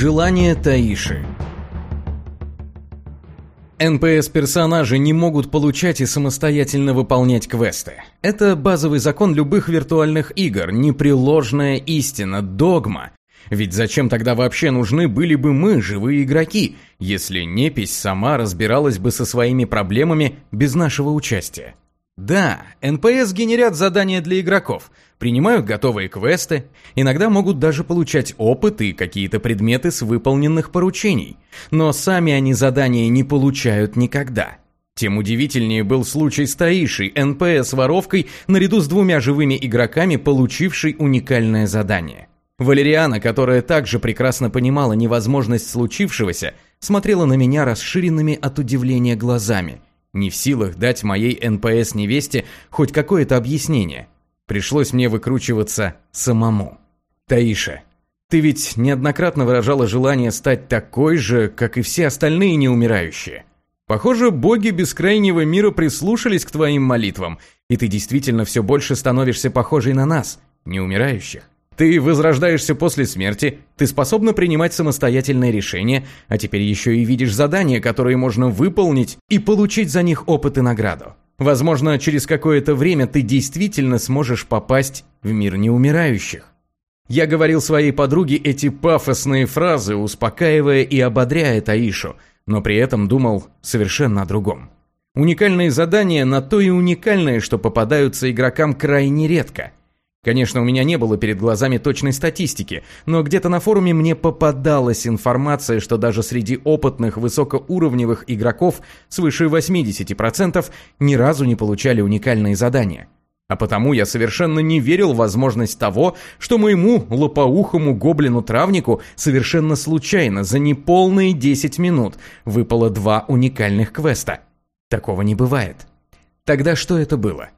Желание Таиши НПС-персонажи не могут получать и самостоятельно выполнять квесты. Это базовый закон любых виртуальных игр, непреложная истина, догма. Ведь зачем тогда вообще нужны были бы мы, живые игроки, если непись сама разбиралась бы со своими проблемами без нашего участия? Да, НПС генерят задания для игроков, принимают готовые квесты, иногда могут даже получать опыт и какие-то предметы с выполненных поручений, но сами они задания не получают никогда. Тем удивительнее был случай с Таишей, НПС-воровкой, наряду с двумя живыми игроками, получившей уникальное задание. Валериана, которая также прекрасно понимала невозможность случившегося, смотрела на меня расширенными от удивления глазами – не в силах дать моей НПС-невесте хоть какое-то объяснение. Пришлось мне выкручиваться самому. Таиша, ты ведь неоднократно выражала желание стать такой же, как и все остальные неумирающие. Похоже, боги бескрайнего мира прислушались к твоим молитвам, и ты действительно все больше становишься похожей на нас, неумирающих. Ты возрождаешься после смерти, ты способна принимать самостоятельные решения, а теперь еще и видишь задания, которые можно выполнить и получить за них опыт и награду. Возможно, через какое-то время ты действительно сможешь попасть в мир неумирающих. Я говорил своей подруге эти пафосные фразы, успокаивая и ободряя Таишу, но при этом думал совершенно о другом. Уникальные задания на то и уникальные, что попадаются игрокам крайне редко – Конечно, у меня не было перед глазами точной статистики, но где-то на форуме мне попадалась информация, что даже среди опытных высокоуровневых игроков свыше 80% ни разу не получали уникальные задания. А потому я совершенно не верил в возможность того, что моему лопоухому гоблину-травнику совершенно случайно за неполные 10 минут выпало два уникальных квеста. Такого не бывает. Тогда что это было?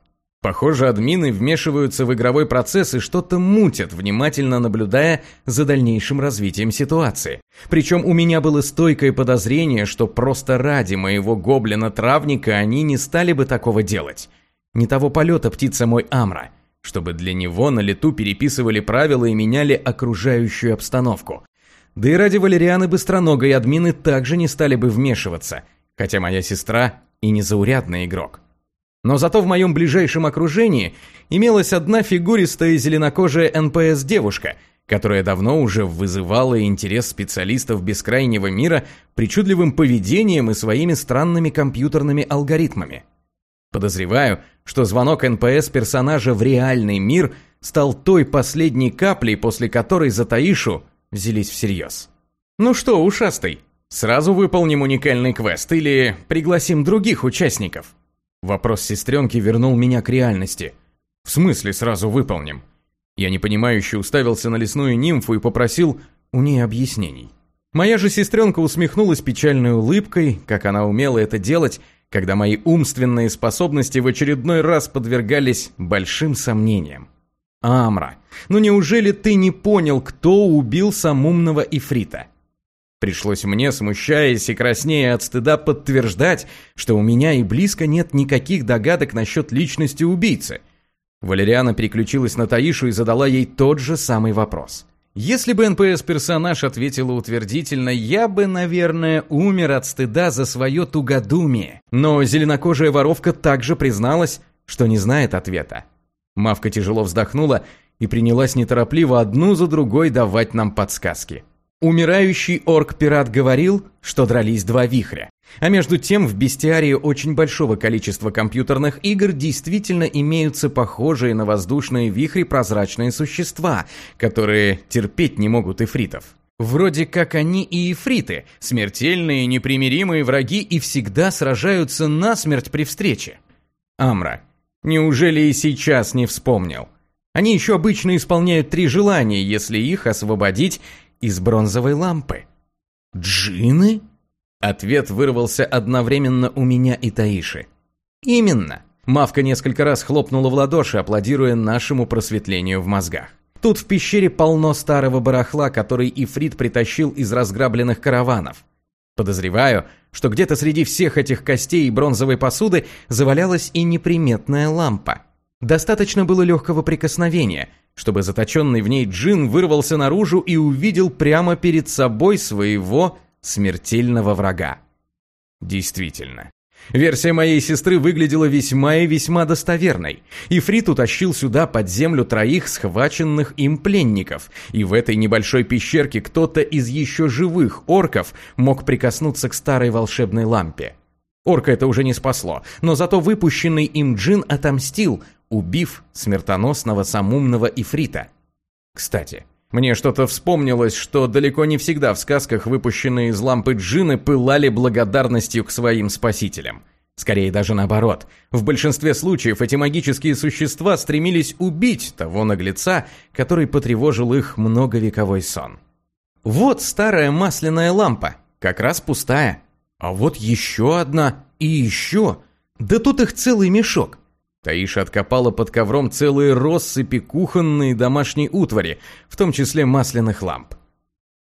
Похоже, админы вмешиваются в игровой процесс и что-то мутят, внимательно наблюдая за дальнейшим развитием ситуации. Причем у меня было стойкое подозрение, что просто ради моего гоблина-травника они не стали бы такого делать. Не того полета птица мой Амра, чтобы для него на лету переписывали правила и меняли окружающую обстановку. Да и ради Валерианы Быстроногой админы также не стали бы вмешиваться, хотя моя сестра и незаурядный игрок. Но зато в моем ближайшем окружении имелась одна фигуристая зеленокожая НПС-девушка, которая давно уже вызывала интерес специалистов бескрайнего мира причудливым поведением и своими странными компьютерными алгоритмами. Подозреваю, что звонок НПС персонажа в реальный мир стал той последней каплей, после которой за Таишу взялись всерьез. Ну что, ушастый, сразу выполним уникальный квест или пригласим других участников? Вопрос сестренки вернул меня к реальности. В смысле сразу выполним? Я непонимающе уставился на лесную нимфу и попросил у нее объяснений. Моя же сестренка усмехнулась печальной улыбкой, как она умела это делать, когда мои умственные способности в очередной раз подвергались большим сомнениям. Амра, ну неужели ты не понял, кто убил самумного Ифрита? Пришлось мне, смущаясь и краснея от стыда, подтверждать, что у меня и близко нет никаких догадок насчет личности убийцы. Валериана переключилась на Таишу и задала ей тот же самый вопрос. Если бы НПС-персонаж ответила утвердительно, я бы, наверное, умер от стыда за свое тугодумие. Но зеленокожая воровка также призналась, что не знает ответа. Мавка тяжело вздохнула и принялась неторопливо одну за другой давать нам подсказки. Умирающий орк-пират говорил, что дрались два вихря. А между тем в бестиарии очень большого количества компьютерных игр действительно имеются похожие на воздушные вихри прозрачные существа, которые терпеть не могут эфритов. Вроде как они и эфриты, смертельные непримиримые враги и всегда сражаются насмерть при встрече. Амра, неужели и сейчас не вспомнил? Они еще обычно исполняют три желания, если их освободить из бронзовой лампы. «Джины?» Ответ вырвался одновременно у меня и Таиши. «Именно!» Мавка несколько раз хлопнула в ладоши, аплодируя нашему просветлению в мозгах. Тут в пещере полно старого барахла, который Ифрит притащил из разграбленных караванов. Подозреваю, что где-то среди всех этих костей и бронзовой посуды завалялась и неприметная лампа. Достаточно было легкого прикосновения, чтобы заточенный в ней джин вырвался наружу и увидел прямо перед собой своего смертельного врага. Действительно, Версия моей сестры выглядела весьма и весьма достоверной. Ифрит утащил сюда под землю троих схваченных им пленников, и в этой небольшой пещерке кто-то из еще живых орков мог прикоснуться к старой волшебной лампе. Орка это уже не спасло, но зато выпущенный им джин отомстил, убив смертоносного самумного ифрита. Кстати, мне что-то вспомнилось, что далеко не всегда в сказках выпущенные из лампы джины пылали благодарностью к своим спасителям. Скорее даже наоборот. В большинстве случаев эти магические существа стремились убить того наглеца, который потревожил их многовековой сон. Вот старая масляная лампа, как раз пустая. А вот еще одна и еще. Да тут их целый мешок. Таиша откопала под ковром целые россыпи кухонной домашней утвари, в том числе масляных ламп.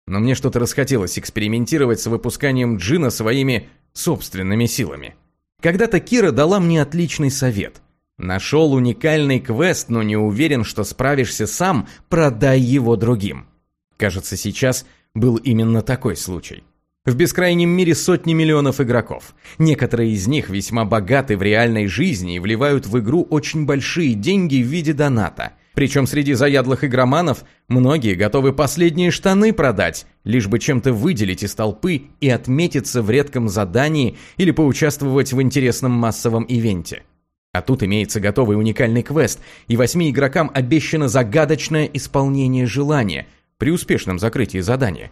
Но мне что-то расхотелось экспериментировать с выпусканием джина своими собственными силами. Когда-то Кира дала мне отличный совет. Нашел уникальный квест, но не уверен, что справишься сам, продай его другим. Кажется, сейчас был именно такой случай. В бескрайнем мире сотни миллионов игроков. Некоторые из них весьма богаты в реальной жизни и вливают в игру очень большие деньги в виде доната. Причем среди заядлых игроманов многие готовы последние штаны продать, лишь бы чем-то выделить из толпы и отметиться в редком задании или поучаствовать в интересном массовом ивенте. А тут имеется готовый уникальный квест, и восьми игрокам обещано загадочное исполнение желания при успешном закрытии задания.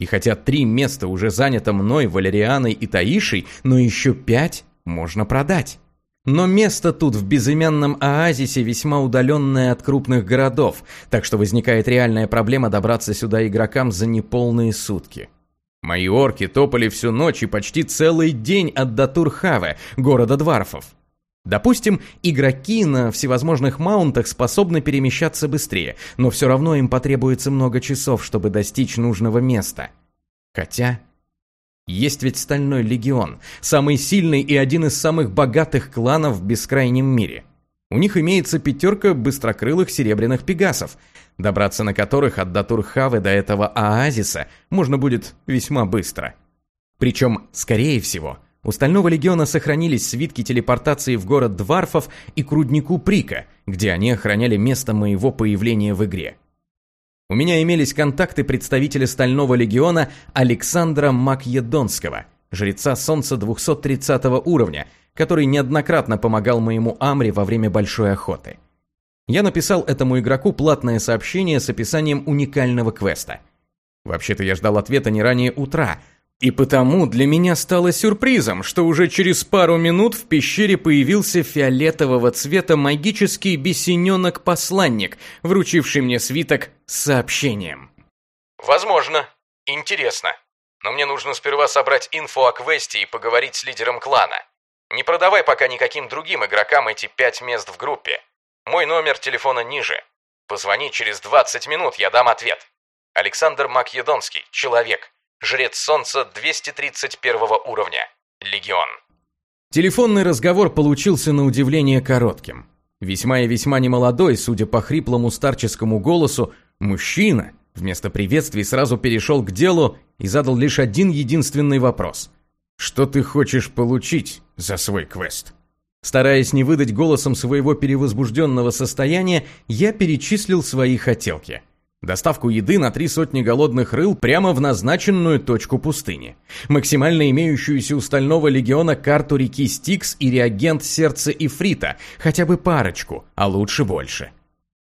И хотя три места уже занято мной, Валерианой и Таишей, но еще пять можно продать. Но место тут в безымянном оазисе весьма удаленное от крупных городов, так что возникает реальная проблема добраться сюда игрокам за неполные сутки. Мои орки топали всю ночь и почти целый день от Датурхаве, города Дварфов. Допустим, игроки на всевозможных маунтах способны перемещаться быстрее, но все равно им потребуется много часов, чтобы достичь нужного места. Хотя... Есть ведь Стальной Легион, самый сильный и один из самых богатых кланов в бескрайнем мире. У них имеется пятерка быстрокрылых серебряных пегасов, добраться на которых от Датурхавы до этого оазиса можно будет весьма быстро. Причем, скорее всего, у Стального Легиона сохранились свитки телепортации в город Дварфов и к руднику Прика, где они охраняли место моего появления в игре. У меня имелись контакты представителя Стального Легиона Александра Македонского, жреца Солнца 230 уровня, который неоднократно помогал моему Амре во время большой охоты. Я написал этому игроку платное сообщение с описанием уникального квеста. Вообще-то я ждал ответа не ранее утра, и потому для меня стало сюрпризом, что уже через пару минут в пещере появился фиолетового цвета магический бесененок-посланник, вручивший мне свиток с сообщением. «Возможно. Интересно. Но мне нужно сперва собрать инфу о квесте и поговорить с лидером клана. Не продавай пока никаким другим игрокам эти пять мест в группе. Мой номер телефона ниже. Позвони через 20 минут, я дам ответ. Александр Македонский, человек». Жрец Солнца 231 уровня. Легион. Телефонный разговор получился на удивление коротким. Весьма и весьма немолодой, судя по хриплому старческому голосу, мужчина вместо приветствий сразу перешел к делу и задал лишь один единственный вопрос. «Что ты хочешь получить за свой квест?» Стараясь не выдать голосом своего перевозбужденного состояния, я перечислил свои хотелки – Доставку еды на три сотни голодных рыл прямо в назначенную точку пустыни. Максимально имеющуюся у Стального Легиона карту реки Стикс и реагент сердца Ифрита, хотя бы парочку, а лучше больше.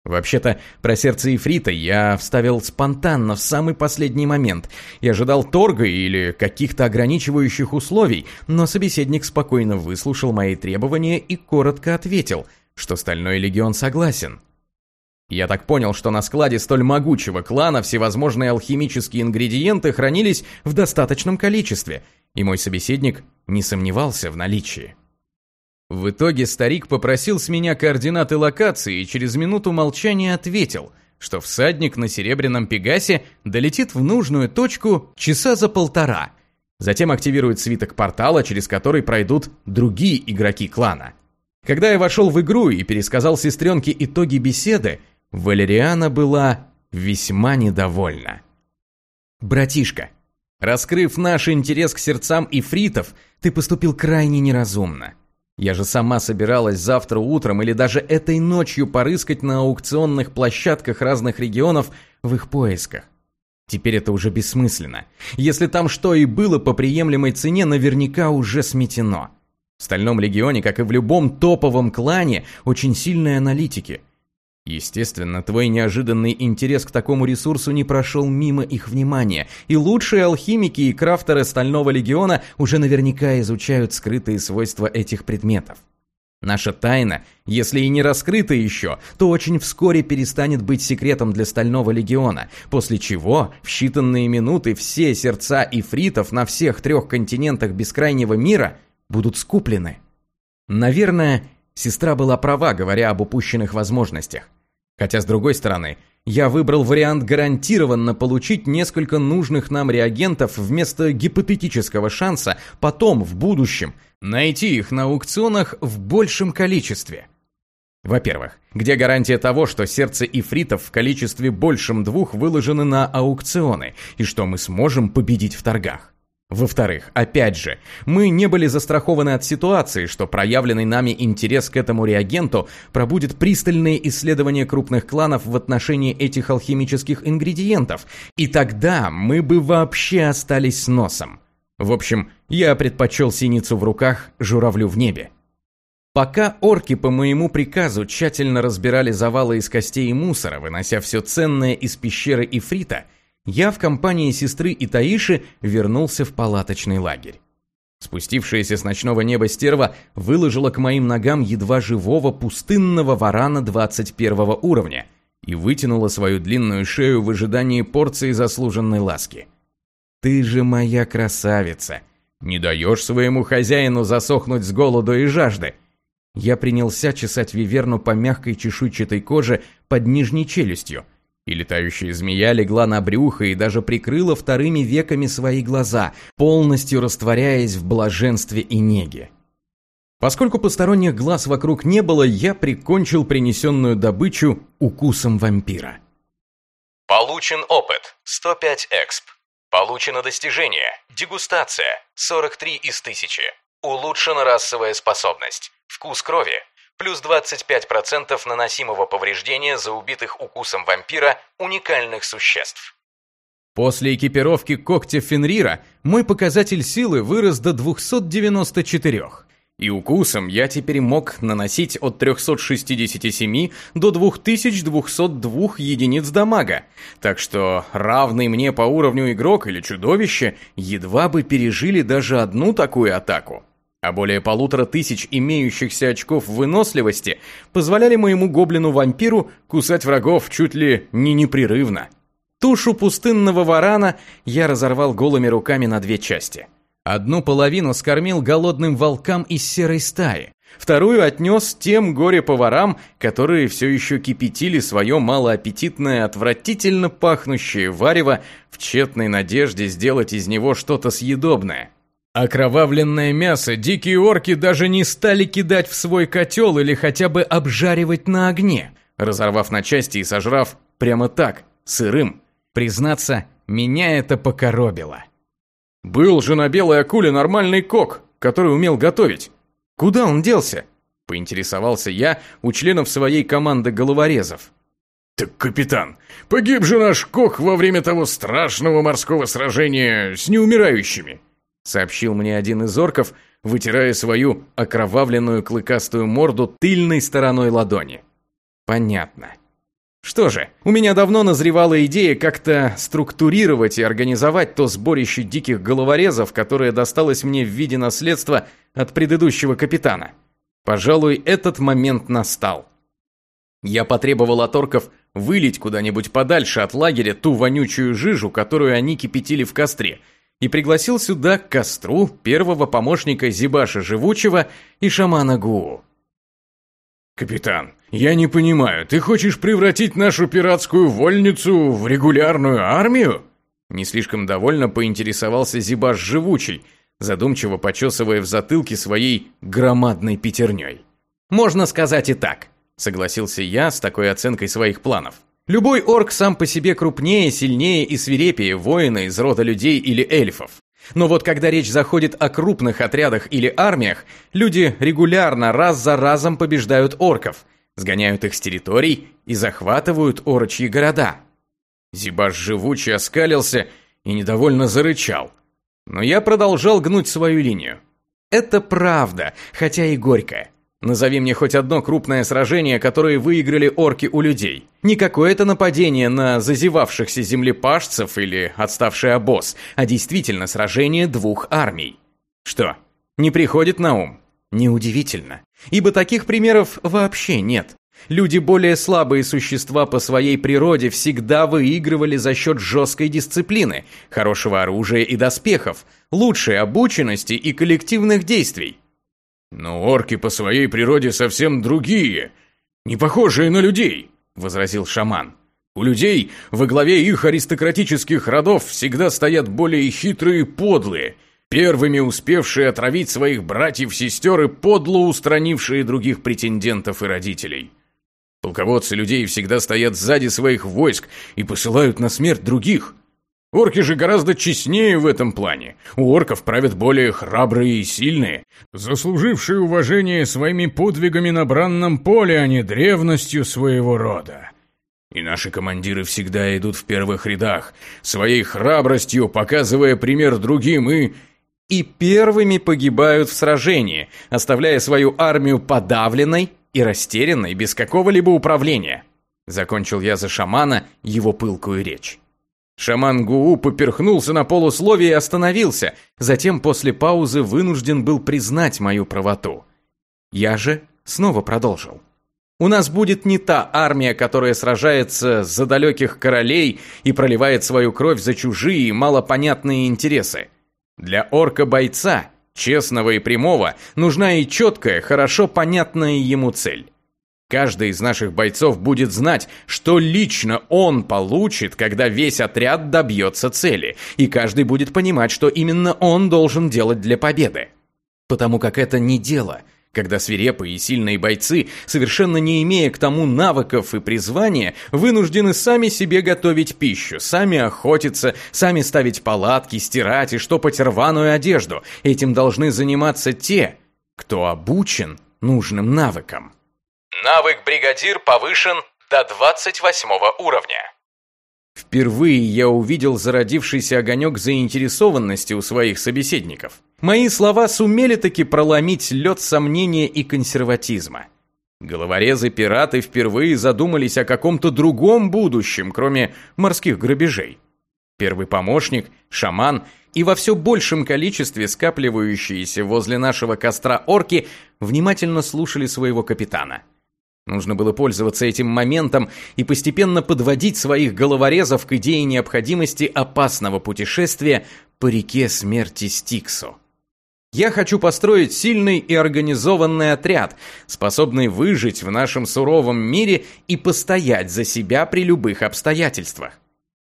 Вообще-то, про сердце Ифрита я вставил спонтанно, в самый последний момент. Я ожидал торга или каких-то ограничивающих условий, но собеседник спокойно выслушал мои требования и коротко ответил, что Стальной Легион согласен. Я так понял, что на складе столь могучего клана всевозможные алхимические ингредиенты хранились в достаточном количестве, и мой собеседник не сомневался в наличии. В итоге старик попросил с меня координаты локации и через минуту молчания ответил, что всадник на серебряном пегасе долетит в нужную точку часа за полтора. Затем активирует свиток портала, через который пройдут другие игроки клана. Когда я вошел в игру и пересказал сестренке итоги беседы, Валериана была весьма недовольна. «Братишка, раскрыв наш интерес к сердцам ифритов, ты поступил крайне неразумно. Я же сама собиралась завтра утром или даже этой ночью порыскать на аукционных площадках разных регионов в их поисках. Теперь это уже бессмысленно. Если там что и было по приемлемой цене, наверняка уже сметено. В Стальном Легионе, как и в любом топовом клане, очень сильные аналитики. Естественно, твой неожиданный интерес к такому ресурсу не прошел мимо их внимания, и лучшие алхимики и крафтеры Стального Легиона уже наверняка изучают скрытые свойства этих предметов. Наша тайна, если и не раскрыта еще, то очень вскоре перестанет быть секретом для Стального Легиона, после чего в считанные минуты все сердца ифритов на всех трех континентах бескрайнего мира будут скуплены. Наверное, сестра была права, говоря об упущенных возможностях. Хотя, с другой стороны, я выбрал вариант гарантированно получить несколько нужных нам реагентов вместо гипотетического шанса потом, в будущем – Найти их на аукционах в большем количестве. Во-первых, где гарантия того, что сердце ифритов в количестве большем двух выложены на аукционы, и что мы сможем победить в торгах? Во-вторых, опять же, мы не были застрахованы от ситуации, что проявленный нами интерес к этому реагенту пробудет пристальные исследования крупных кланов в отношении этих алхимических ингредиентов, и тогда мы бы вообще остались с носом. В общем, я предпочел синицу в руках, журавлю в небе. Пока орки по моему приказу тщательно разбирали завалы из костей и мусора, вынося все ценное из пещеры Ифрита, я в компании сестры и Таиши вернулся в палаточный лагерь. Спустившаяся с ночного неба стерва выложила к моим ногам едва живого пустынного варана 21 уровня и вытянула свою длинную шею в ожидании порции заслуженной ласки. Ты же моя красавица. Не даешь своему хозяину засохнуть с голоду и жажды. Я принялся чесать виверну по мягкой чешуйчатой коже под нижней челюстью, и летающая змея легла на брюхо и даже прикрыла вторыми веками свои глаза, полностью растворяясь в блаженстве и неге. Поскольку посторонних глаз вокруг не было, я прикончил принесенную добычу укусом вампира. Получен опыт 105 эксп. Получено достижение. Дегустация. 43 из 1000. Улучшена расовая способность. Вкус крови. Плюс 25% наносимого повреждения за убитых укусом вампира уникальных существ. После экипировки когтя Фенрира мой показатель силы вырос до 294. И укусом я теперь мог наносить от 367 до 2202 единиц дамага. Так что равный мне по уровню игрок или чудовище едва бы пережили даже одну такую атаку. А более полутора тысяч имеющихся очков выносливости позволяли моему гоблину-вампиру кусать врагов чуть ли не непрерывно. Тушу пустынного варана я разорвал голыми руками на две части – Одну половину скормил голодным волкам из серой стаи, вторую отнес тем горе-поварам, которые все еще кипятили свое малоаппетитное, отвратительно пахнущее варево в тщетной надежде сделать из него что-то съедобное. Окровавленное мясо дикие орки даже не стали кидать в свой котел или хотя бы обжаривать на огне, разорвав на части и сожрав прямо так, сырым. Признаться, меня это покоробило. Был же на белой акуле нормальный кок, который умел готовить. Куда он делся? Поинтересовался я у членов своей команды головорезов. «Так, капитан, погиб же наш кок во время того страшного морского сражения с неумирающими», сообщил мне один из орков, вытирая свою окровавленную клыкастую морду тыльной стороной ладони. «Понятно. Что же, у меня давно назревала идея как-то структурировать и организовать то сборище диких головорезов, которое досталось мне в виде наследства от предыдущего капитана. Пожалуй, этот момент настал. Я потребовал от орков вылить куда-нибудь подальше от лагеря ту вонючую жижу, которую они кипятили в костре, и пригласил сюда к костру первого помощника Зибаша Живучего и шамана Гуу. «Капитан, я не понимаю, ты хочешь превратить нашу пиратскую вольницу в регулярную армию?» Не слишком довольно поинтересовался Зибаш Живучий, задумчиво почесывая в затылке своей громадной пятерней. Можно сказать и так, согласился я с такой оценкой своих планов. Любой орк сам по себе крупнее, сильнее и свирепее воина из рода людей или эльфов. Но вот когда речь заходит о крупных отрядах или армиях, люди регулярно раз за разом побеждают орков, сгоняют их с территорий и захватывают орочьи города. Зибаш живуче оскалился и недовольно зарычал. Но я продолжал гнуть свою линию. Это правда, хотя и горькая. Назови мне хоть одно крупное сражение, которое выиграли орки у людей. Не какое-то нападение на зазевавшихся землепашцев или отставший обоз, а действительно сражение двух армий. Что, не приходит на ум? Неудивительно. Ибо таких примеров вообще нет. Люди, более слабые существа по своей природе, всегда выигрывали за счет жесткой дисциплины, хорошего оружия и доспехов, лучшей обученности и коллективных действий. «Но орки по своей природе совсем другие, не похожие на людей», — возразил шаман. «У людей во главе их аристократических родов всегда стоят более хитрые и подлые, первыми успевшие отравить своих братьев-сестер и подло устранившие других претендентов и родителей. Полководцы людей всегда стоят сзади своих войск и посылают на смерть других». Орки же гораздо честнее в этом плане. У орков правят более храбрые и сильные, заслужившие уважение своими подвигами на бранном поле, а не древностью своего рода. И наши командиры всегда идут в первых рядах, своей храбростью показывая пример другим и... И первыми погибают в сражении, оставляя свою армию подавленной и растерянной без какого-либо управления. Закончил я за шамана его пылкую речь. Шаман Гуу поперхнулся на полусловие и остановился, затем после паузы вынужден был признать мою правоту. Я же снова продолжил. У нас будет не та армия, которая сражается за далеких королей и проливает свою кровь за чужие малопонятные интересы. Для орка-бойца, честного и прямого, нужна и четкая, хорошо понятная ему цель. Каждый из наших бойцов будет знать, что лично он получит, когда весь отряд добьется цели, и каждый будет понимать, что именно он должен делать для победы. Потому как это не дело, когда свирепые и сильные бойцы, совершенно не имея к тому навыков и призвания, вынуждены сами себе готовить пищу, сами охотиться, сами ставить палатки, стирать и штопать рваную одежду. Этим должны заниматься те, кто обучен нужным навыкам. Навык бригадир повышен до 28 уровня. Впервые я увидел зародившийся огонек заинтересованности у своих собеседников. Мои слова сумели таки проломить лед сомнения и консерватизма. Головорезы-пираты впервые задумались о каком-то другом будущем, кроме морских грабежей. Первый помощник, шаман и во все большем количестве скапливающиеся возле нашего костра орки внимательно слушали своего капитана – Нужно было пользоваться этим моментом и постепенно подводить своих головорезов к идее необходимости опасного путешествия по реке смерти Стиксу. Я хочу построить сильный и организованный отряд, способный выжить в нашем суровом мире и постоять за себя при любых обстоятельствах.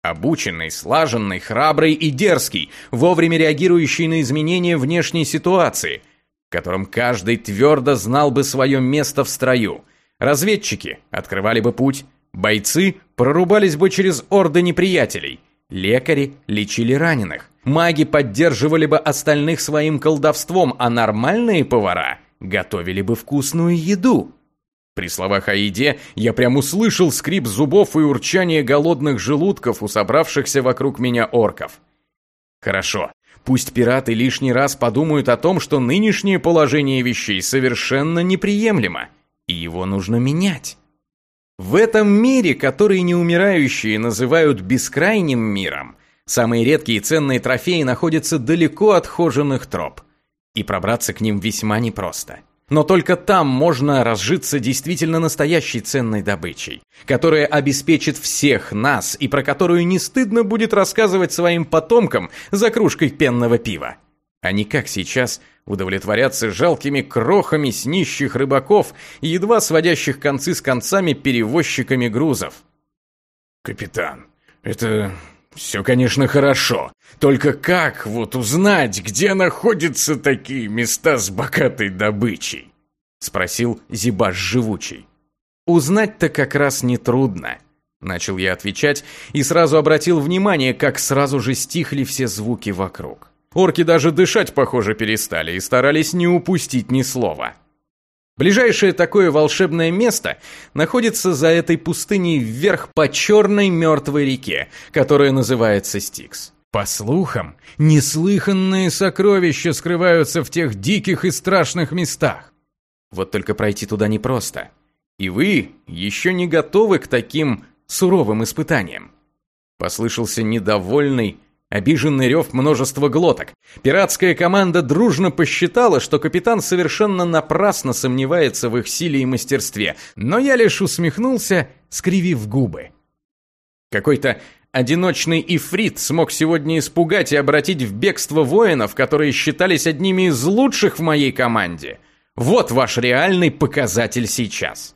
Обученный, слаженный, храбрый и дерзкий, вовремя реагирующий на изменения внешней ситуации, в котором каждый твердо знал бы свое место в строю – Разведчики открывали бы путь, бойцы прорубались бы через орды неприятелей, лекари лечили раненых, маги поддерживали бы остальных своим колдовством, а нормальные повара готовили бы вкусную еду. При словах о еде я прям услышал скрип зубов и урчание голодных желудков у собравшихся вокруг меня орков. Хорошо, пусть пираты лишний раз подумают о том, что нынешнее положение вещей совершенно неприемлемо и его нужно менять. В этом мире, который неумирающие называют бескрайним миром, самые редкие и ценные трофеи находятся далеко от хоженых троп, и пробраться к ним весьма непросто. Но только там можно разжиться действительно настоящей ценной добычей, которая обеспечит всех нас и про которую не стыдно будет рассказывать своим потомкам за кружкой пенного пива. А не как сейчас – удовлетворяться жалкими крохами с нищих рыбаков и едва сводящих концы с концами перевозчиками грузов. «Капитан, это все, конечно, хорошо. Только как вот узнать, где находятся такие места с богатой добычей?» Спросил Зибаш живучий. Узнать-то как раз нетрудно. Начал я отвечать и сразу обратил внимание, как сразу же стихли все звуки вокруг. Орки даже дышать, похоже, перестали и старались не упустить ни слова. Ближайшее такое волшебное место находится за этой пустыней вверх по черной мертвой реке, которая называется Стикс. По слухам, неслыханные сокровища скрываются в тех диких и страшных местах. Вот только пройти туда непросто. И вы еще не готовы к таким суровым испытаниям. Послышался недовольный, обиженный рев множества глоток. Пиратская команда дружно посчитала, что капитан совершенно напрасно сомневается в их силе и мастерстве, но я лишь усмехнулся, скривив губы. Какой-то Одиночный ифрит смог сегодня испугать и обратить в бегство воинов, которые считались одними из лучших в моей команде. Вот ваш реальный показатель сейчас.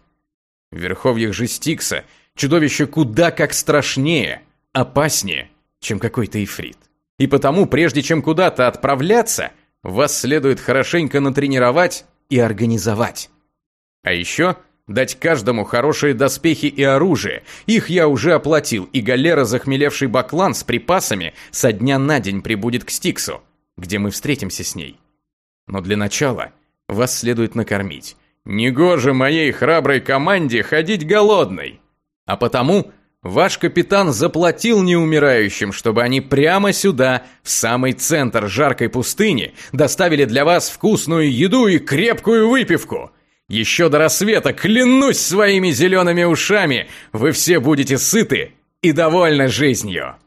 В верховьях же Стикса чудовище куда как страшнее, опаснее, чем какой-то ифрит. И потому, прежде чем куда-то отправляться, вас следует хорошенько натренировать и организовать. А еще Дать каждому хорошие доспехи и оружие. Их я уже оплатил, и галера, захмелевший баклан с припасами, со дня на день прибудет к Стиксу, где мы встретимся с ней. Но для начала вас следует накормить. Негоже моей храброй команде ходить голодной. А потому ваш капитан заплатил неумирающим, чтобы они прямо сюда, в самый центр жаркой пустыни, доставили для вас вкусную еду и крепкую выпивку. Еще до рассвета, клянусь своими зелеными ушами, вы все будете сыты и довольны жизнью.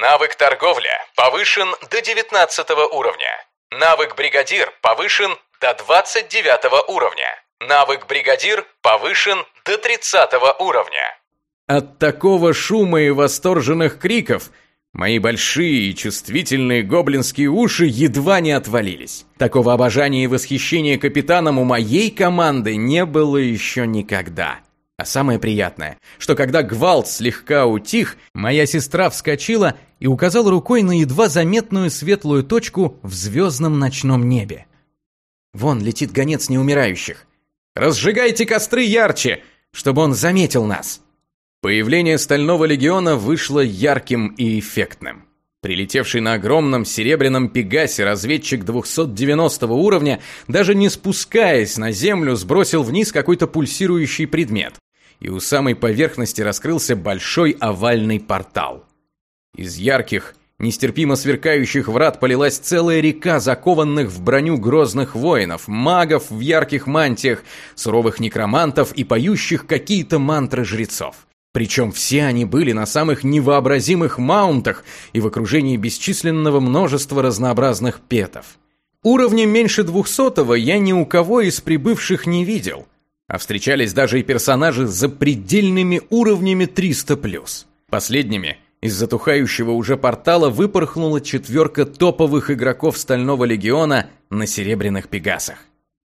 Навык торговля повышен до 19 уровня. Навык бригадир повышен до 29 уровня. Навык бригадир повышен до 30 уровня. От такого шума и восторженных криков – Мои большие и чувствительные гоблинские уши едва не отвалились. Такого обожания и восхищения капитаном у моей команды не было еще никогда. А самое приятное, что когда гвалт слегка утих, моя сестра вскочила и указала рукой на едва заметную светлую точку в звездном ночном небе. Вон летит гонец неумирающих. «Разжигайте костры ярче, чтобы он заметил нас!» Появление Стального Легиона вышло ярким и эффектным. Прилетевший на огромном серебряном пегасе разведчик 290 уровня, даже не спускаясь на землю, сбросил вниз какой-то пульсирующий предмет. И у самой поверхности раскрылся большой овальный портал. Из ярких, нестерпимо сверкающих врат полилась целая река закованных в броню грозных воинов, магов в ярких мантиях, суровых некромантов и поющих какие-то мантры жрецов. Причем все они были на самых невообразимых маунтах и в окружении бесчисленного множества разнообразных петов. Уровня меньше двухсотого я ни у кого из прибывших не видел, а встречались даже и персонажи с запредельными уровнями 300+. Последними из затухающего уже портала выпорхнула четверка топовых игроков Стального Легиона на Серебряных Пегасах.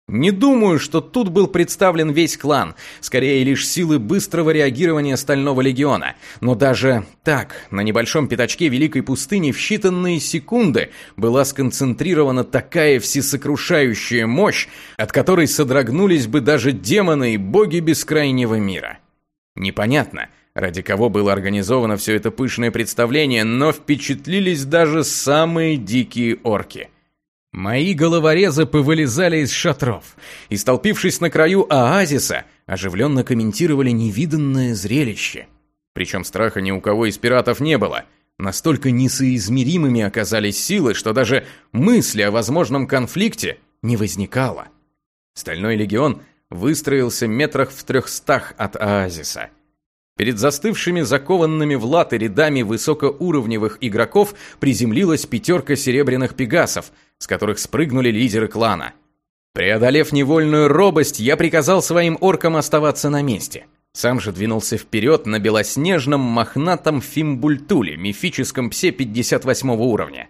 Не думаю, что тут был представлен весь клан, скорее лишь силы быстрого реагирования Стального Легиона. Но даже так, на небольшом пятачке Великой Пустыни в считанные секунды была сконцентрирована такая всесокрушающая мощь, от которой содрогнулись бы даже демоны и боги бескрайнего мира. Непонятно, ради кого было организовано все это пышное представление, но впечатлились даже самые дикие орки – Мои головорезы повылезали из шатров и, столпившись на краю оазиса, оживленно комментировали невиданное зрелище. Причем страха ни у кого из пиратов не было. Настолько несоизмеримыми оказались силы, что даже мысли о возможном конфликте не возникало. Стальной легион выстроился метрах в трехстах от оазиса. Перед застывшими закованными в латы рядами высокоуровневых игроков приземлилась пятерка серебряных пегасов – с которых спрыгнули лидеры клана. Преодолев невольную робость, я приказал своим оркам оставаться на месте. Сам же двинулся вперед на белоснежном мохнатом фимбультуле, мифическом псе 58 уровня.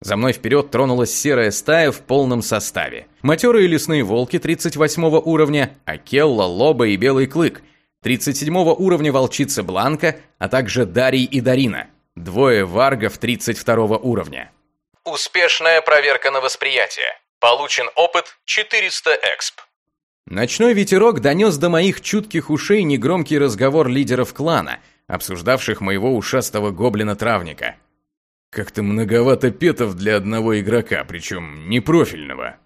За мной вперед тронулась серая стая в полном составе. Матерые лесные волки 38 уровня, Акелла, Лоба и Белый Клык, 37 уровня волчица Бланка, а также Дарий и Дарина, двое варгов 32 уровня. Успешная проверка на восприятие. Получен опыт 400 эксп. Ночной ветерок донес до моих чутких ушей негромкий разговор лидеров клана, обсуждавших моего ушастого гоблина-травника. Как-то многовато петов для одного игрока, причем не профильного.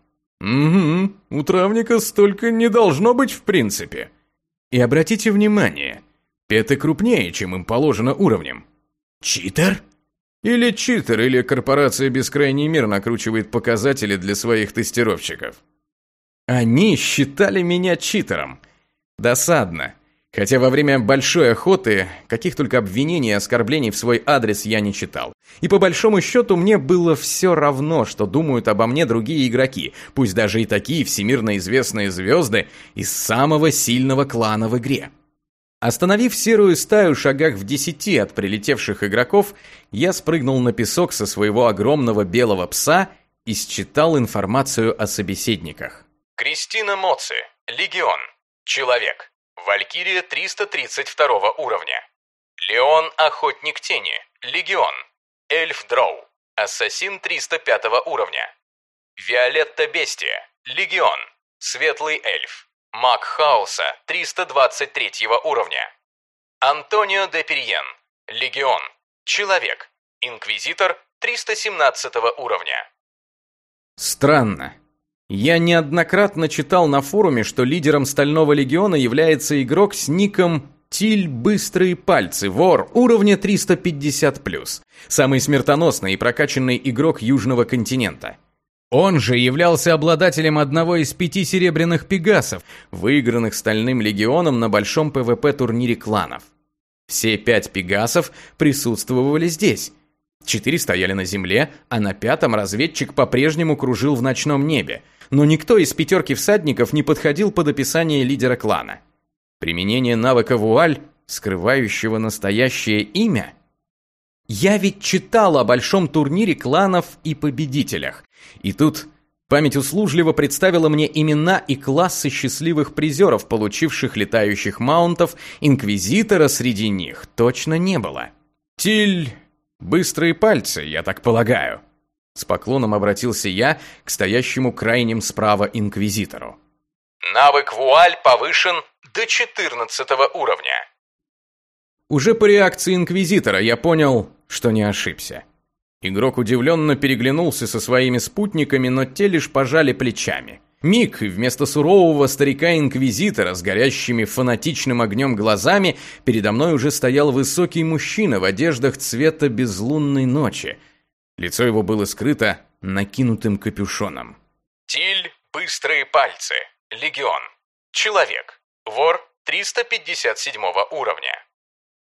Угу, у травника столько не должно быть в принципе. И обратите внимание, петы крупнее, чем им положено уровнем. Читер? Или читер, или корпорация Бескрайний Мир накручивает показатели для своих тестировщиков. Они считали меня читером. Досадно. Хотя во время большой охоты каких только обвинений и оскорблений в свой адрес я не читал. И по большому счету мне было все равно, что думают обо мне другие игроки, пусть даже и такие всемирно известные звезды из самого сильного клана в игре. Остановив серую стаю в шагах в десяти от прилетевших игроков, я спрыгнул на песок со своего огромного белого пса и считал информацию о собеседниках. Кристина Моци, Легион, Человек, Валькирия 332 уровня. Леон Охотник Тени, Легион, Эльф Дроу, Ассасин 305 уровня. Виолетта Бестия, Легион, Светлый Эльф, Маг Хаоса 323 уровня. Антонио де Перьен, Легион, Человек, Инквизитор 317 уровня. Странно. Я неоднократно читал на форуме, что лидером Стального Легиона является игрок с ником Тиль Быстрые Пальцы, вор уровня 350+, самый смертоносный и прокачанный игрок Южного континента. Он же являлся обладателем одного из пяти серебряных пегасов, выигранных Стальным Легионом на большом ПВП-турнире кланов. Все пять пегасов присутствовали здесь. Четыре стояли на земле, а на пятом разведчик по-прежнему кружил в ночном небе – но никто из пятерки всадников не подходил под описание лидера клана. Применение навыка вуаль, скрывающего настоящее имя? Я ведь читал о большом турнире кланов и победителях. И тут память услужливо представила мне имена и классы счастливых призеров, получивших летающих маунтов, инквизитора среди них точно не было. Тиль... Быстрые пальцы, я так полагаю. С поклоном обратился я к стоящему крайним справа инквизитору. Навык вуаль повышен до 14 уровня. Уже по реакции инквизитора я понял, что не ошибся. Игрок удивленно переглянулся со своими спутниками, но те лишь пожали плечами. Миг, и вместо сурового старика-инквизитора с горящими фанатичным огнем глазами передо мной уже стоял высокий мужчина в одеждах цвета безлунной ночи – Лицо его было скрыто накинутым капюшоном. Тиль, быстрые пальцы, легион, человек, вор 357 уровня.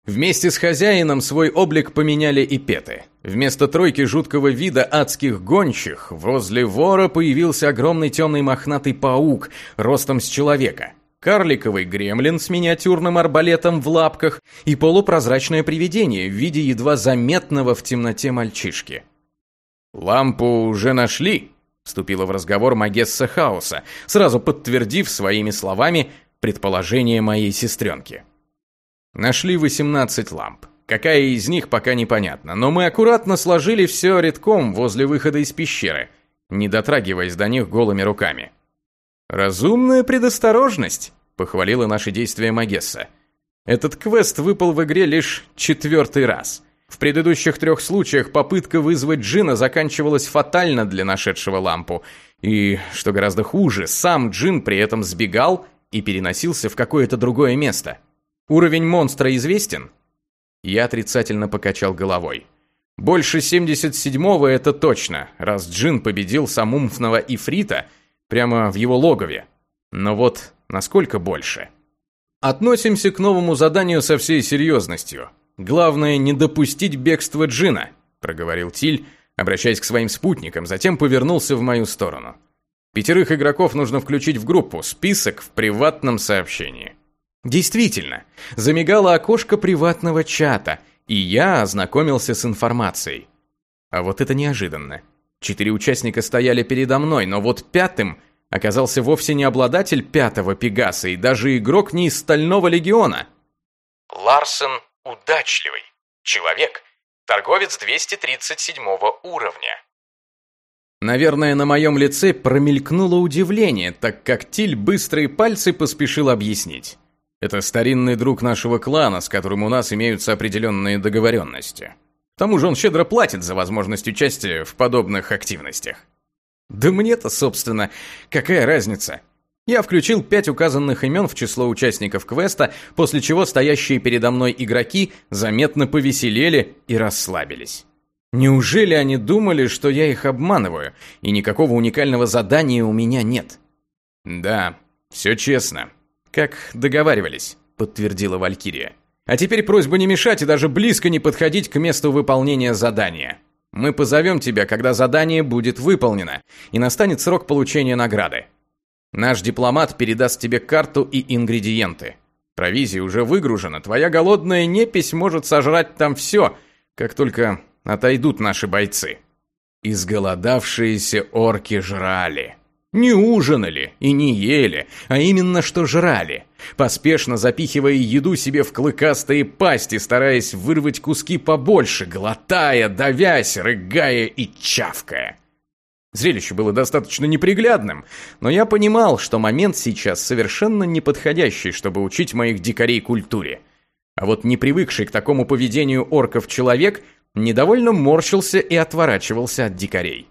Вместе с хозяином свой облик поменяли и петы. Вместо тройки жуткого вида адских гончих возле вора появился огромный темный мохнатый паук, ростом с человека, карликовый гремлин с миниатюрным арбалетом в лапках и полупрозрачное привидение в виде едва заметного в темноте мальчишки. «Лампу уже нашли?» – вступила в разговор Магесса Хаоса, сразу подтвердив своими словами предположение моей сестренки. Нашли 18 ламп. Какая из них, пока непонятно, но мы аккуратно сложили все редком возле выхода из пещеры, не дотрагиваясь до них голыми руками. «Разумная предосторожность», — похвалила наши действия Магесса. «Этот квест выпал в игре лишь четвертый раз. В предыдущих трех случаях попытка вызвать Джина заканчивалась фатально для нашедшего лампу. И, что гораздо хуже, сам Джин при этом сбегал и переносился в какое-то другое место. Уровень монстра известен?» Я отрицательно покачал головой. «Больше 77-го это точно, раз Джин победил самумфного Ифрита — Прямо в его логове. Но вот насколько больше? Относимся к новому заданию со всей серьезностью. Главное не допустить бегства Джина, проговорил Тиль, обращаясь к своим спутникам, затем повернулся в мою сторону. Пятерых игроков нужно включить в группу, список в приватном сообщении. Действительно, замигало окошко приватного чата, и я ознакомился с информацией. А вот это неожиданно. Четыре участника стояли передо мной, но вот пятым оказался вовсе не обладатель пятого Пегаса и даже игрок не из Стального Легиона. Ларсен удачливый. Человек. Торговец 237 уровня. Наверное, на моем лице промелькнуло удивление, так как Тиль быстрые пальцы поспешил объяснить. Это старинный друг нашего клана, с которым у нас имеются определенные договоренности. К тому же он щедро платит за возможность участия в подобных активностях. Да мне-то, собственно, какая разница? Я включил пять указанных имен в число участников квеста, после чего стоящие передо мной игроки заметно повеселели и расслабились. Неужели они думали, что я их обманываю, и никакого уникального задания у меня нет? Да, все честно. Как договаривались, подтвердила Валькирия. А теперь просьба не мешать и даже близко не подходить к месту выполнения задания. Мы позовем тебя, когда задание будет выполнено, и настанет срок получения награды. Наш дипломат передаст тебе карту и ингредиенты. Провизия уже выгружена, твоя голодная непись может сожрать там все, как только отойдут наши бойцы. Изголодавшиеся орки жрали. Не ужинали и не ели, а именно что жрали, поспешно запихивая еду себе в клыкастые пасти, стараясь вырвать куски побольше, глотая, давясь, рыгая и чавкая. Зрелище было достаточно неприглядным, но я понимал, что момент сейчас совершенно неподходящий, чтобы учить моих дикарей культуре. А вот не привыкший к такому поведению орков человек – недовольно морщился и отворачивался от дикарей.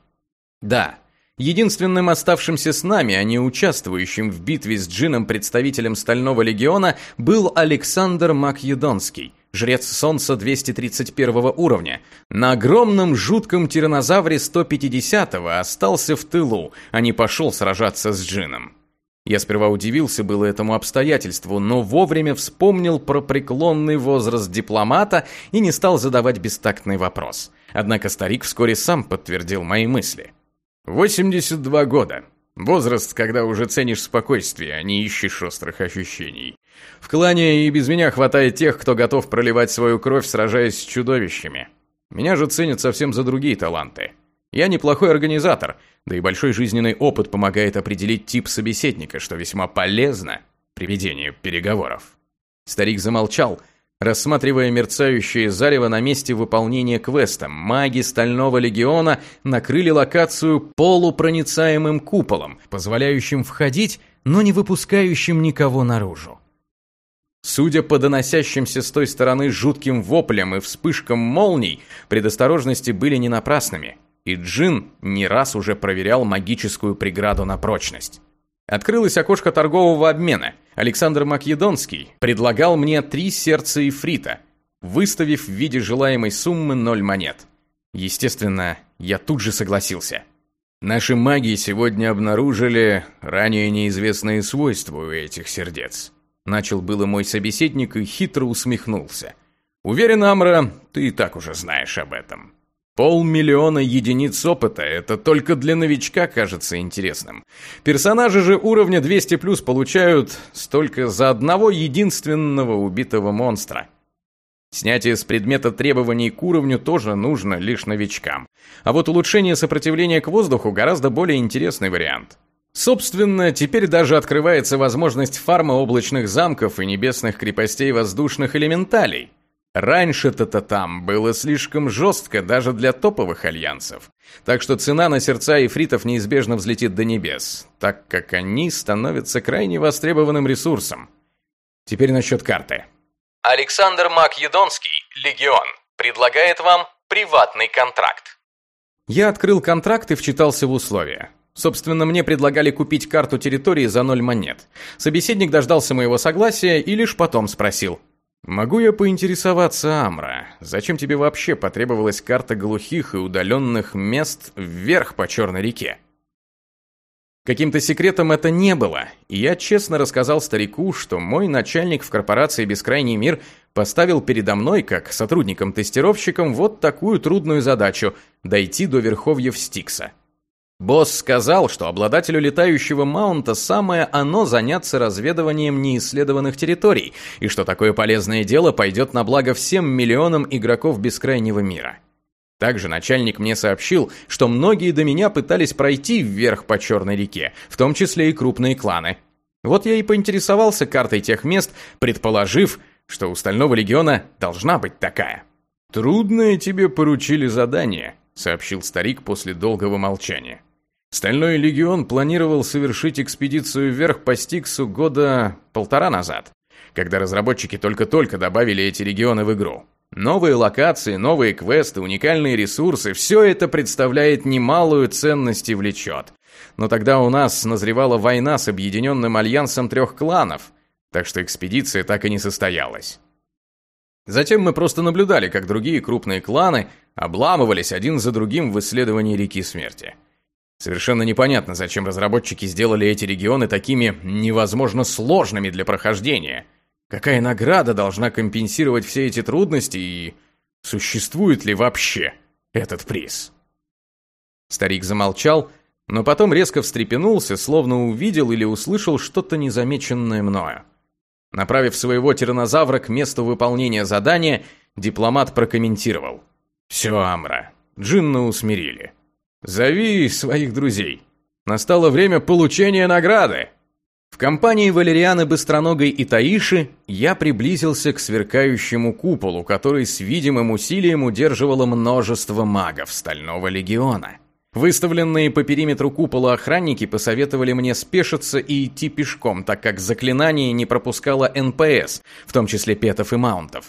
Да, единственным оставшимся с нами, а не участвующим в битве с джином представителем Стального Легиона, был Александр Македонский, жрец Солнца 231 уровня. На огромном жутком тиранозавре 150-го остался в тылу, а не пошел сражаться с джином. Я сперва удивился было этому обстоятельству, но вовремя вспомнил про преклонный возраст дипломата и не стал задавать бестактный вопрос. Однако старик вскоре сам подтвердил мои мысли. 82 года. Возраст, когда уже ценишь спокойствие, а не ищешь острых ощущений. В клане и без меня хватает тех, кто готов проливать свою кровь, сражаясь с чудовищами. Меня же ценят совсем за другие таланты. Я неплохой организатор, да и большой жизненный опыт помогает определить тип собеседника, что весьма полезно при ведении переговоров. Старик замолчал, рассматривая мерцающее зарево на месте выполнения квеста. Маги Стального Легиона накрыли локацию полупроницаемым куполом, позволяющим входить, но не выпускающим никого наружу. Судя по доносящимся с той стороны жутким воплям и вспышкам молний, предосторожности были не напрасными – и Джин не раз уже проверял магическую преграду на прочность. Открылось окошко торгового обмена. Александр Македонский предлагал мне три сердца ифрита, выставив в виде желаемой суммы ноль монет. Естественно, я тут же согласился. Наши маги сегодня обнаружили ранее неизвестные свойства у этих сердец. Начал было мой собеседник и хитро усмехнулся. Уверен, Амра, ты и так уже знаешь об этом. Полмиллиона единиц опыта – это только для новичка кажется интересным. Персонажи же уровня 200+, получают столько за одного единственного убитого монстра. Снятие с предмета требований к уровню тоже нужно лишь новичкам. А вот улучшение сопротивления к воздуху гораздо более интересный вариант. Собственно, теперь даже открывается возможность фарма облачных замков и небесных крепостей воздушных элементалей. Раньше-то там было слишком жестко даже для топовых альянсов. Так что цена на сердца ифритов неизбежно взлетит до небес, так как они становятся крайне востребованным ресурсом. Теперь насчет карты. Александр Македонский, Легион, предлагает вам приватный контракт. Я открыл контракт и вчитался в условия. Собственно, мне предлагали купить карту территории за ноль монет. Собеседник дождался моего согласия и лишь потом спросил – «Могу я поинтересоваться, Амра, зачем тебе вообще потребовалась карта глухих и удаленных мест вверх по Черной реке?» Каким-то секретом это не было, и я честно рассказал старику, что мой начальник в корпорации «Бескрайний мир» поставил передо мной, как сотрудником-тестировщиком, вот такую трудную задачу – дойти до верховьев Стикса. Босс сказал, что обладателю летающего маунта самое оно заняться разведыванием неисследованных территорий, и что такое полезное дело пойдет на благо всем миллионам игроков бескрайнего мира. Также начальник мне сообщил, что многие до меня пытались пройти вверх по Черной реке, в том числе и крупные кланы. Вот я и поинтересовался картой тех мест, предположив, что у Стального Легиона должна быть такая. «Трудное тебе поручили задание», сообщил старик после долгого молчания. Стальной легион планировал совершить экспедицию вверх по Стиксу года полтора назад, когда разработчики только-только добавили эти регионы в игру. Новые локации, новые квесты, уникальные ресурсы – все это представляет немалую ценность и влечет. Но тогда у нас назревала война с объединенным альянсом трех кланов, так что экспедиция так и не состоялась. Затем мы просто наблюдали, как другие крупные кланы обламывались один за другим в исследовании реки смерти. Совершенно непонятно, зачем разработчики сделали эти регионы такими невозможно сложными для прохождения. Какая награда должна компенсировать все эти трудности и существует ли вообще этот приз? Старик замолчал, но потом резко встрепенулся, словно увидел или услышал что-то незамеченное мною. Направив своего тиранозавра к месту выполнения задания, дипломат прокомментировал. «Все, Амра, Джинна усмирили. Зови своих друзей. Настало время получения награды!» В компании Валерианы Быстроногой и Таиши я приблизился к сверкающему куполу, который с видимым усилием удерживало множество магов Стального Легиона. Выставленные по периметру купола охранники посоветовали мне спешиться и идти пешком, так как заклинание не пропускало НПС, в том числе петов и маунтов.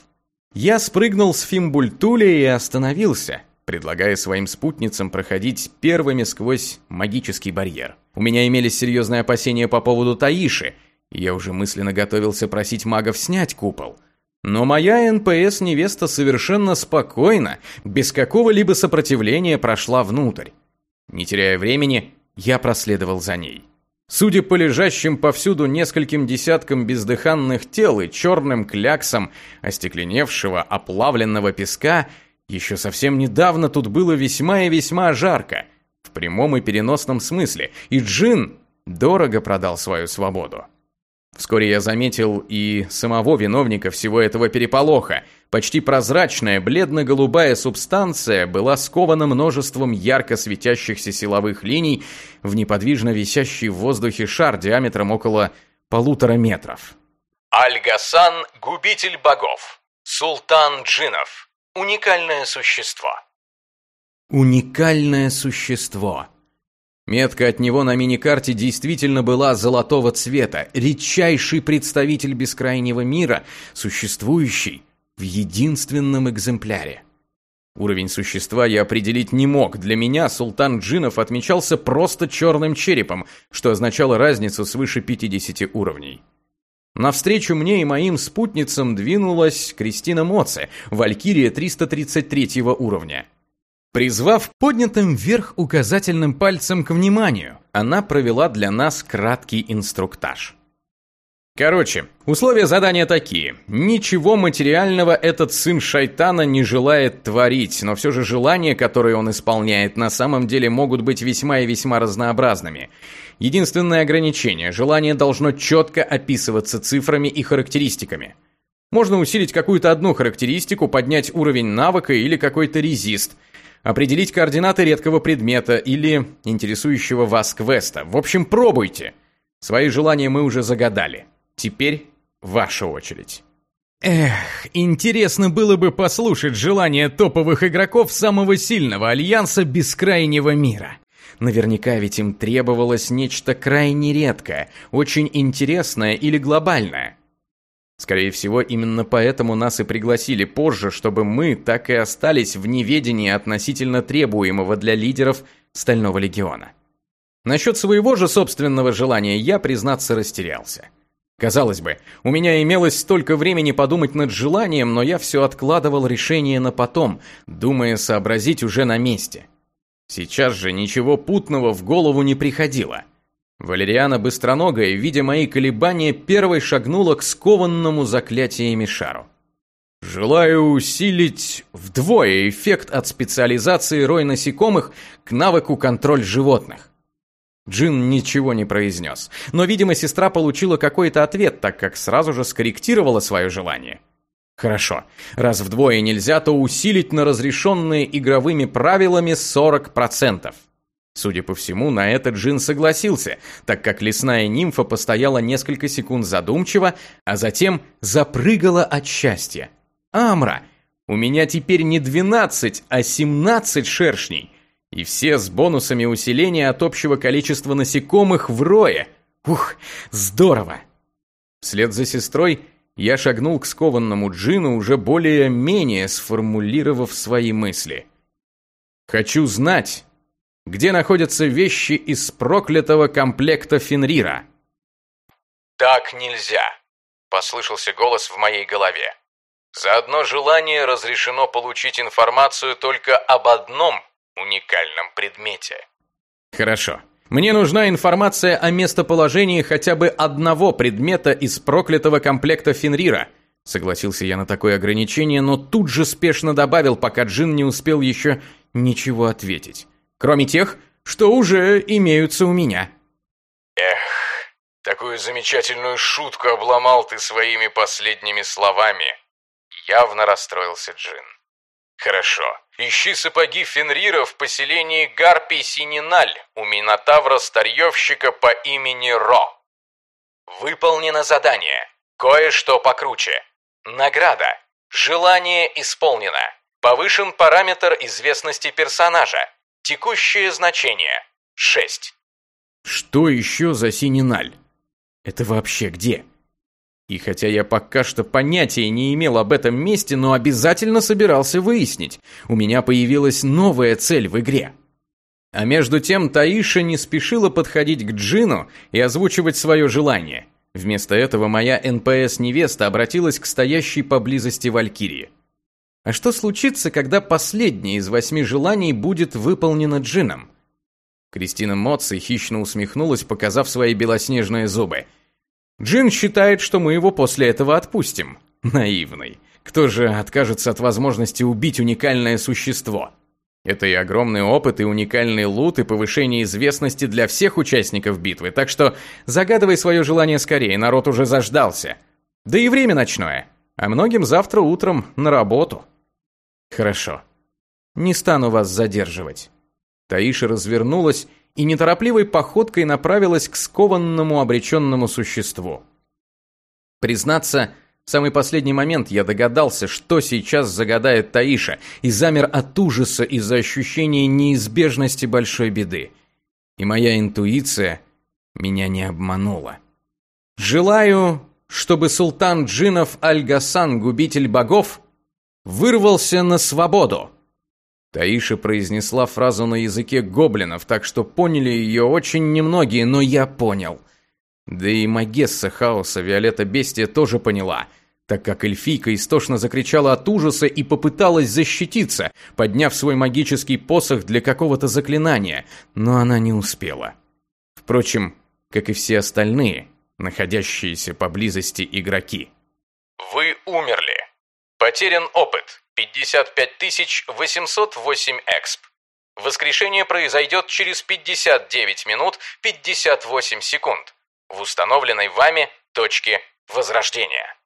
Я спрыгнул с фимбультуля и остановился, предлагая своим спутницам проходить первыми сквозь магический барьер. У меня имелись серьезные опасения по поводу Таиши, и я уже мысленно готовился просить магов снять купол. Но моя НПС-невеста совершенно спокойно, без какого-либо сопротивления прошла внутрь. Не теряя времени, я проследовал за ней. Судя по лежащим повсюду нескольким десяткам бездыханных тел и черным кляксам остекленевшего, оплавленного песка, еще совсем недавно тут было весьма и весьма жарко, в прямом и переносном смысле, и Джин дорого продал свою свободу. Вскоре я заметил и самого виновника всего этого переполоха. Почти прозрачная, бледно-голубая субстанция была скована множеством ярко светящихся силовых линий в неподвижно висящий в воздухе шар диаметром около полутора метров. Альгасан – губитель богов. Султан джинов. Уникальное существо. Уникальное существо. Метка от него на миникарте действительно была золотого цвета, редчайший представитель бескрайнего мира, существующий в единственном экземпляре. Уровень существа я определить не мог. Для меня султан джинов отмечался просто черным черепом, что означало разницу свыше 50 уровней. Навстречу мне и моим спутницам двинулась Кристина Моце, валькирия 333 уровня. Призвав поднятым вверх указательным пальцем к вниманию, она провела для нас краткий инструктаж. Короче, условия задания такие. Ничего материального этот сын шайтана не желает творить, но все же желания, которые он исполняет, на самом деле могут быть весьма и весьма разнообразными. Единственное ограничение – желание должно четко описываться цифрами и характеристиками. Можно усилить какую-то одну характеристику, поднять уровень навыка или какой-то резист – определить координаты редкого предмета или интересующего вас квеста. В общем, пробуйте. Свои желания мы уже загадали. Теперь ваша очередь. Эх, интересно было бы послушать желания топовых игроков самого сильного альянса бескрайнего мира. Наверняка ведь им требовалось нечто крайне редкое, очень интересное или глобальное. Скорее всего, именно поэтому нас и пригласили позже, чтобы мы так и остались в неведении относительно требуемого для лидеров Стального Легиона. Насчет своего же собственного желания я, признаться, растерялся. Казалось бы, у меня имелось столько времени подумать над желанием, но я все откладывал решение на потом, думая сообразить уже на месте. Сейчас же ничего путного в голову не приходило – Валериана Быстроногая, видя мои колебания, первой шагнула к скованному заклятиями шару. Желаю усилить вдвое эффект от специализации рой насекомых к навыку контроль животных. Джин ничего не произнес, но, видимо, сестра получила какой-то ответ, так как сразу же скорректировала свое желание. Хорошо, раз вдвое нельзя, то усилить на разрешенные игровыми правилами 40%. Судя по всему, на это Джин согласился, так как лесная нимфа постояла несколько секунд задумчиво, а затем запрыгала от счастья. «Амра, У меня теперь не 12, а 17 шершней. И все с бонусами усиления от общего количества насекомых в рое. Ух, здорово! Вслед за сестрой я шагнул к скованному джину, уже более-менее сформулировав свои мысли. Хочу знать, где находятся вещи из проклятого комплекта Фенрира. «Так нельзя», — послышался голос в моей голове. «За одно желание разрешено получить информацию только об одном уникальном предмете». «Хорошо. Мне нужна информация о местоположении хотя бы одного предмета из проклятого комплекта Фенрира». Согласился я на такое ограничение, но тут же спешно добавил, пока Джин не успел еще ничего ответить. Кроме тех, что уже имеются у меня. Эх, такую замечательную шутку обломал ты своими последними словами. Явно расстроился Джин. Хорошо. Ищи сапоги Фенрира в поселении Гарпий-Сининаль у Минотавра-старьевщика по имени Ро. Выполнено задание. Кое-что покруче. Награда. Желание исполнено. Повышен параметр известности персонажа. Текущее значение. 6. Что еще за Сининаль? Это вообще где? И хотя я пока что понятия не имел об этом месте, но обязательно собирался выяснить. У меня появилась новая цель в игре. А между тем Таиша не спешила подходить к Джину и озвучивать свое желание. Вместо этого моя НПС-невеста обратилась к стоящей поблизости Валькирии. А что случится, когда последнее из восьми желаний будет выполнено Джином? Кристина Моци хищно усмехнулась, показав свои белоснежные зубы – Джин считает, что мы его после этого отпустим. Наивный. Кто же откажется от возможности убить уникальное существо? Это и огромный опыт, и уникальный лут, и повышение известности для всех участников битвы, так что загадывай свое желание скорее, народ уже заждался. Да и время ночное, а многим завтра утром на работу. Хорошо. Не стану вас задерживать. Таиша развернулась и неторопливой походкой направилась к скованному обреченному существу. Признаться, в самый последний момент я догадался, что сейчас загадает Таиша, и замер от ужаса из-за ощущения неизбежности большой беды. И моя интуиция меня не обманула. Желаю, чтобы султан джинов Аль-Гасан, губитель богов, вырвался на свободу. Таиша произнесла фразу на языке гоблинов, так что поняли ее очень немногие, но я понял. Да и Магесса Хаоса Виолетта Бестия тоже поняла, так как эльфийка истошно закричала от ужаса и попыталась защититься, подняв свой магический посох для какого-то заклинания, но она не успела. Впрочем, как и все остальные, находящиеся поблизости игроки. Вы умерли. Потерян опыт. 55 808 эксп. Воскрешение произойдет через 59 минут 58 секунд в установленной вами точке возрождения.